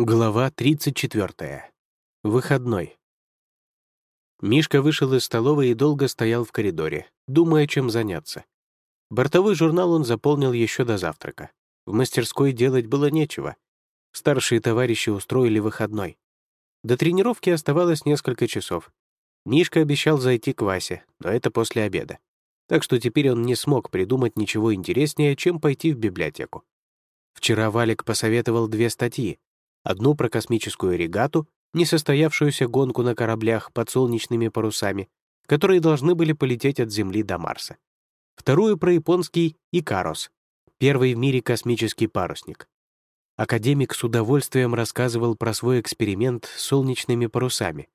Глава 34. Выходной. Мишка вышел из столовой и долго стоял в коридоре, думая, чем заняться. Бортовой журнал он заполнил еще до завтрака. В мастерской делать было нечего. Старшие товарищи устроили выходной. До тренировки оставалось несколько часов. Мишка обещал зайти к Васе, но это после обеда. Так что теперь он не смог придумать ничего интереснее, чем пойти в библиотеку. Вчера Валик посоветовал две статьи, одну про космическую регату, несостоявшуюся гонку на кораблях под солнечными парусами, которые должны были полететь от Земли до Марса. Вторую про японский «Икарос», первый в мире космический парусник. Академик с удовольствием рассказывал про свой эксперимент с солнечными парусами.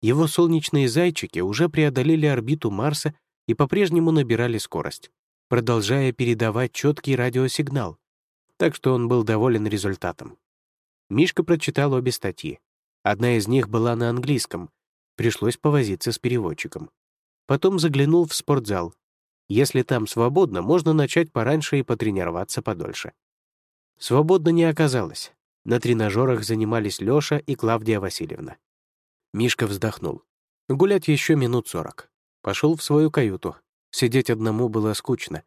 Его солнечные зайчики уже преодолели орбиту Марса и по-прежнему набирали скорость, продолжая передавать четкий радиосигнал, так что он был доволен результатом. Мишка прочитал обе статьи. Одна из них была на английском. Пришлось повозиться с переводчиком. Потом заглянул в спортзал. Если там свободно, можно начать пораньше и потренироваться подольше. Свободно не оказалось. На тренажерах занимались Лёша и Клавдия Васильевна. Мишка вздохнул. Гулять еще минут сорок. Пошел в свою каюту. Сидеть одному было скучно.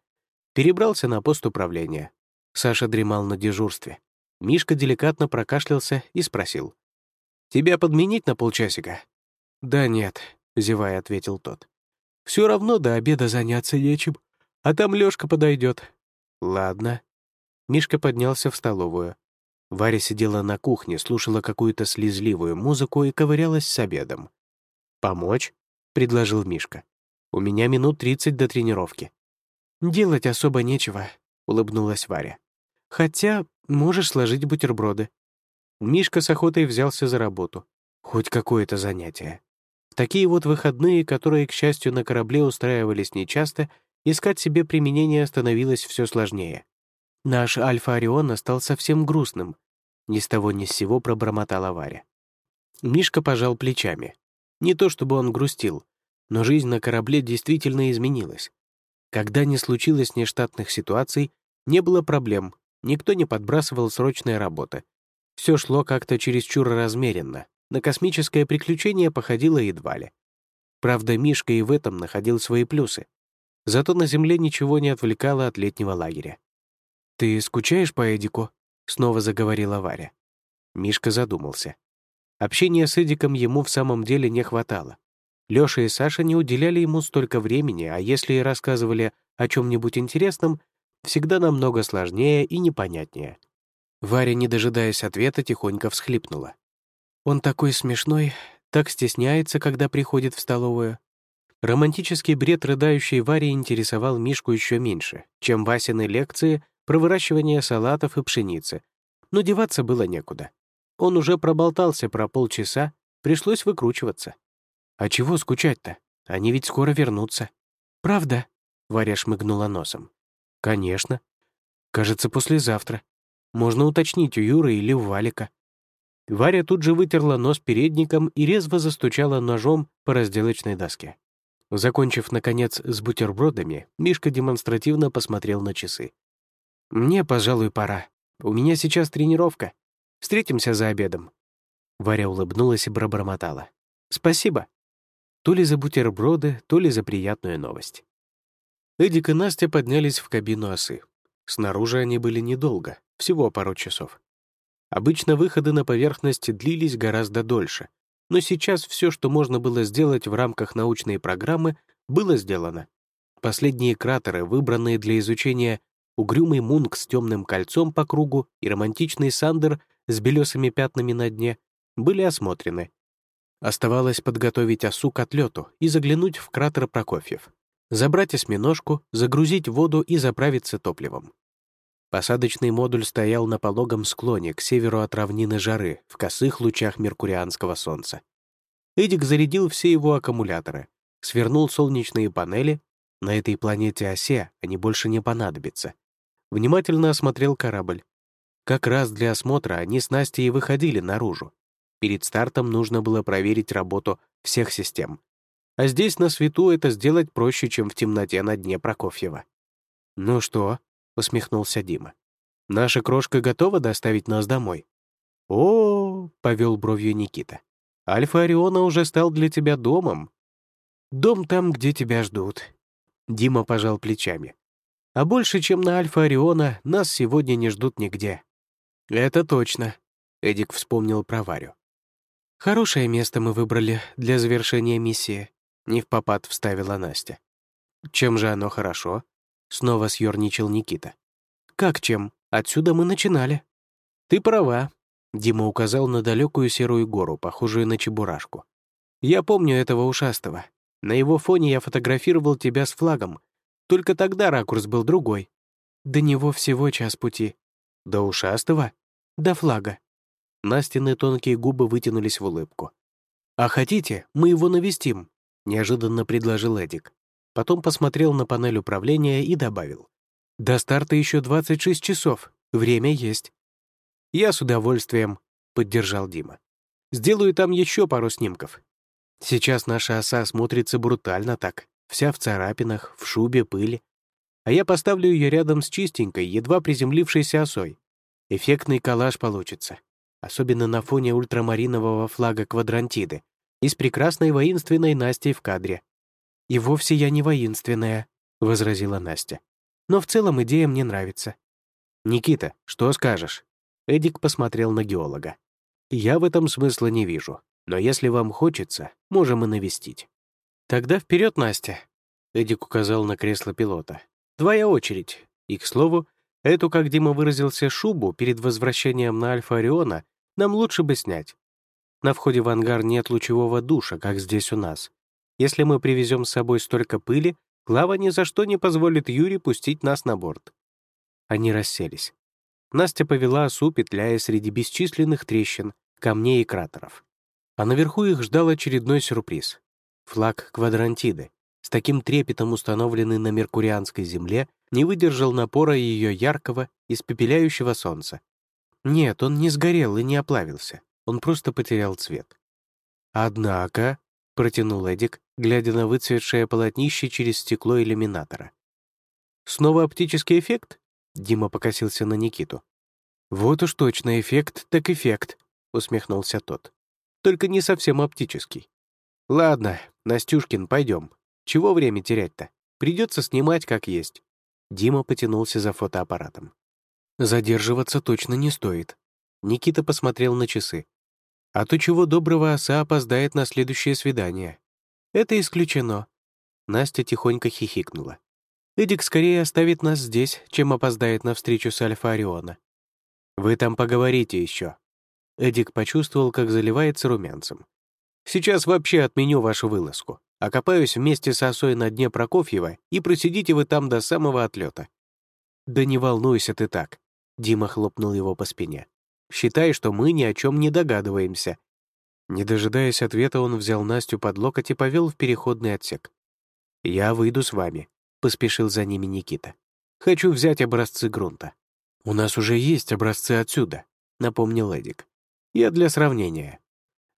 Перебрался на пост управления. Саша дремал на дежурстве. Мишка деликатно прокашлялся и спросил. «Тебя подменить на полчасика?» «Да нет», — зевая ответил тот. «Все равно до обеда заняться нечем, а там Лёшка подойдет. «Ладно». Мишка поднялся в столовую. Варя сидела на кухне, слушала какую-то слезливую музыку и ковырялась с обедом. «Помочь?» — предложил Мишка. «У меня минут тридцать до тренировки». «Делать особо нечего», — улыбнулась Варя. «Хотя Можешь сложить бутерброды». Мишка с охотой взялся за работу. Хоть какое-то занятие. В такие вот выходные, которые, к счастью, на корабле устраивались нечасто, искать себе применение становилось все сложнее. Наш Альфа-Орион стал совсем грустным. Ни с того ни с сего пробормотала Варя. Мишка пожал плечами. Не то чтобы он грустил, но жизнь на корабле действительно изменилась. Когда не случилось нештатных ситуаций, не было проблем, Никто не подбрасывал срочные работы. Все шло как-то чересчур размеренно. На космическое приключение походило едва ли. Правда, Мишка и в этом находил свои плюсы. Зато на Земле ничего не отвлекало от летнего лагеря. «Ты скучаешь по Эдику?» — снова заговорила Варя. Мишка задумался. Общения с Эдиком ему в самом деле не хватало. Лёша и Саша не уделяли ему столько времени, а если и рассказывали о чем нибудь интересном, всегда намного сложнее и непонятнее. Варя, не дожидаясь ответа, тихонько всхлипнула. «Он такой смешной, так стесняется, когда приходит в столовую». Романтический бред рыдающей Вари интересовал Мишку еще меньше, чем Васины лекции про выращивание салатов и пшеницы. Но деваться было некуда. Он уже проболтался про полчаса, пришлось выкручиваться. «А чего скучать-то? Они ведь скоро вернутся». «Правда?» — Варя шмыгнула носом. «Конечно. Кажется, послезавтра. Можно уточнить у Юры или у Валика». Варя тут же вытерла нос передником и резво застучала ножом по разделочной доске. Закончив, наконец, с бутербродами, Мишка демонстративно посмотрел на часы. «Мне, пожалуй, пора. У меня сейчас тренировка. Встретимся за обедом». Варя улыбнулась и пробормотала. «Спасибо». То ли за бутерброды, то ли за приятную новость. Эдик и Настя поднялись в кабину осы. Снаружи они были недолго, всего пару часов. Обычно выходы на поверхность длились гораздо дольше, но сейчас все, что можно было сделать в рамках научной программы, было сделано. Последние кратеры, выбранные для изучения угрюмый мунк с темным кольцом по кругу и романтичный сандер с белесыми пятнами на дне, были осмотрены. Оставалось подготовить осу к отлету и заглянуть в кратер Прокофьев забрать осьминожку, загрузить воду и заправиться топливом. Посадочный модуль стоял на пологом склоне к северу от равнины жары в косых лучах меркурианского солнца. Эдик зарядил все его аккумуляторы, свернул солнечные панели, на этой планете осе они больше не понадобятся. Внимательно осмотрел корабль. Как раз для осмотра они с Настей выходили наружу. Перед стартом нужно было проверить работу всех систем, а здесь на свету это сделать проще, чем в темноте на дне Прокофьева. «Ну что?» — усмехнулся Дима. «Наша крошка готова доставить нас домой?» «О, «О», — повел бровью Никита. «Альфа Ориона уже стал для тебя домом». «Дом там, где тебя ждут». Дима пожал плечами. «А больше, чем на Альфа Ориона, нас сегодня не ждут нигде». «Это точно», — Эдик вспомнил про Варю. «Хорошее место мы выбрали для завершения миссии», — не в попад вставила Настя. «Чем же оно хорошо?» — снова съерничал Никита. «Как чем? Отсюда мы начинали». «Ты права», — Дима указал на далекую серую гору, похожую на чебурашку. «Я помню этого ушастого. На его фоне я фотографировал тебя с флагом. Только тогда ракурс был другой. До него всего час пути. До ушастого? До флага». Настины тонкие губы вытянулись в улыбку. «А хотите, мы его навестим?» — неожиданно предложил Эдик. Потом посмотрел на панель управления и добавил. «До старта еще 26 часов. Время есть». «Я с удовольствием», — поддержал Дима. «Сделаю там еще пару снимков. Сейчас наша оса смотрится брутально так, вся в царапинах, в шубе, пыли. А я поставлю ее рядом с чистенькой, едва приземлившейся осой. Эффектный коллаж получится, особенно на фоне ультрамаринового флага квадрантиды и с прекрасной воинственной Настей в кадре. «И вовсе я не воинственная», — возразила Настя. «Но в целом идея мне нравится». «Никита, что скажешь?» Эдик посмотрел на геолога. «Я в этом смысла не вижу, но если вам хочется, можем и навестить». «Тогда вперед, Настя!» Эдик указал на кресло пилота. «Твоя очередь. И, к слову, эту, как Дима выразился, шубу перед возвращением на Альфа Ориона нам лучше бы снять. На входе в ангар нет лучевого душа, как здесь у нас, если мы привезем с собой столько пыли, Клава ни за что не позволит Юре пустить нас на борт. Они расселись. Настя повела осу, петляя среди бесчисленных трещин, камней и кратеров. А наверху их ждал очередной сюрприз. Флаг квадрантиды, с таким трепетом установленный на меркурианской земле, не выдержал напора ее яркого, испепеляющего солнца. Нет, он не сгорел и не оплавился, он просто потерял цвет. Однако, протянул Эдик, глядя на выцветшее полотнище через стекло иллюминатора. «Снова оптический эффект?» Дима покосился на Никиту. «Вот уж точно эффект, так эффект», — усмехнулся тот. «Только не совсем оптический. Ладно, Настюшкин, пойдем. Чего время терять-то? Придется снимать как есть». Дима потянулся за фотоаппаратом. «Задерживаться точно не стоит». Никита посмотрел на часы. А то чего доброго оса опоздает на следующее свидание. Это исключено. Настя тихонько хихикнула. Эдик скорее оставит нас здесь, чем опоздает на встречу с Альфа Ориона. Вы там поговорите еще. Эдик почувствовал, как заливается румянцем. Сейчас вообще отменю вашу вылазку. Окопаюсь вместе с осой на дне Прокофьева, и просидите вы там до самого отлета. Да не волнуйся ты так. Дима хлопнул его по спине. Считай, что мы ни о чем не догадываемся». Не дожидаясь ответа, он взял Настю под локоть и повел в переходный отсек. «Я выйду с вами», — поспешил за ними Никита. «Хочу взять образцы грунта». «У нас уже есть образцы отсюда», — напомнил Эдик. «Я для сравнения».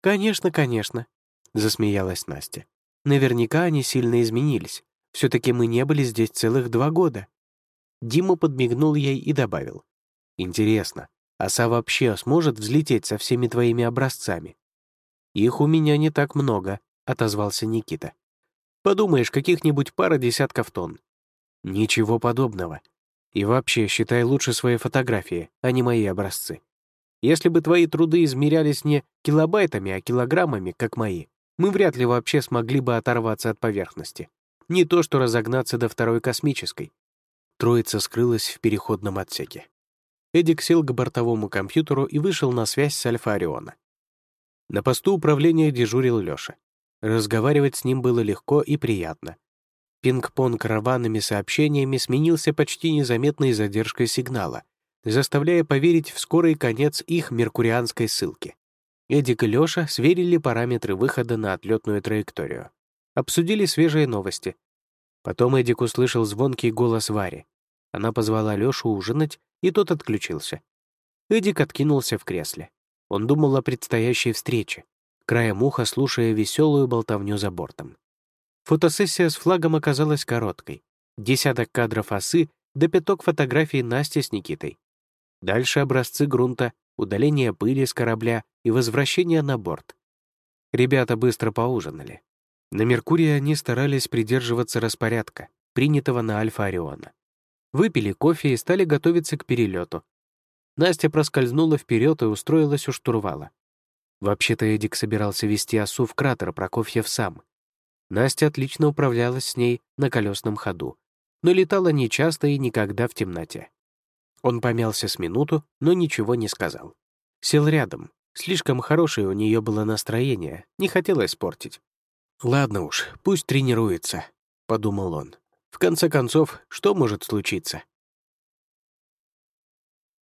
«Конечно, конечно», — засмеялась Настя. «Наверняка они сильно изменились. Все-таки мы не были здесь целых два года». Дима подмигнул ей и добавил. «Интересно, Оса вообще сможет взлететь со всеми твоими образцами?» «Их у меня не так много», — отозвался Никита. «Подумаешь, каких-нибудь пара десятков тонн». «Ничего подобного. И вообще, считай лучше свои фотографии, а не мои образцы. Если бы твои труды измерялись не килобайтами, а килограммами, как мои, мы вряд ли вообще смогли бы оторваться от поверхности. Не то что разогнаться до второй космической». Троица скрылась в переходном отсеке. Эдик сел к бортовому компьютеру и вышел на связь с Альфа Ориона. На посту управления дежурил Лёша. Разговаривать с ним было легко и приятно. Пинг-понг рваными сообщениями сменился почти незаметной задержкой сигнала, заставляя поверить в скорый конец их меркурианской ссылки. Эдик и Лёша сверили параметры выхода на отлетную траекторию. Обсудили свежие новости. Потом Эдик услышал звонкий голос Вари. Она позвала Лёшу ужинать, и тот отключился. Эдик откинулся в кресле. Он думал о предстоящей встрече, краем уха слушая веселую болтовню за бортом. Фотосессия с флагом оказалась короткой. Десяток кадров осы до пяток фотографий Насти с Никитой. Дальше образцы грунта, удаление пыли с корабля и возвращения на борт. Ребята быстро поужинали. На Меркурии они старались придерживаться распорядка, принятого на Альфа Ориона. Выпили кофе и стали готовиться к перелету. Настя проскользнула вперед и устроилась у штурвала. Вообще-то Эдик собирался вести осу в кратер Прокофьев сам. Настя отлично управлялась с ней на колесном ходу, но летала нечасто и никогда в темноте. Он помялся с минуту, но ничего не сказал. Сел рядом. Слишком хорошее у нее было настроение, не хотел испортить. «Ладно уж, пусть тренируется», — подумал он. «В конце концов, что может случиться?»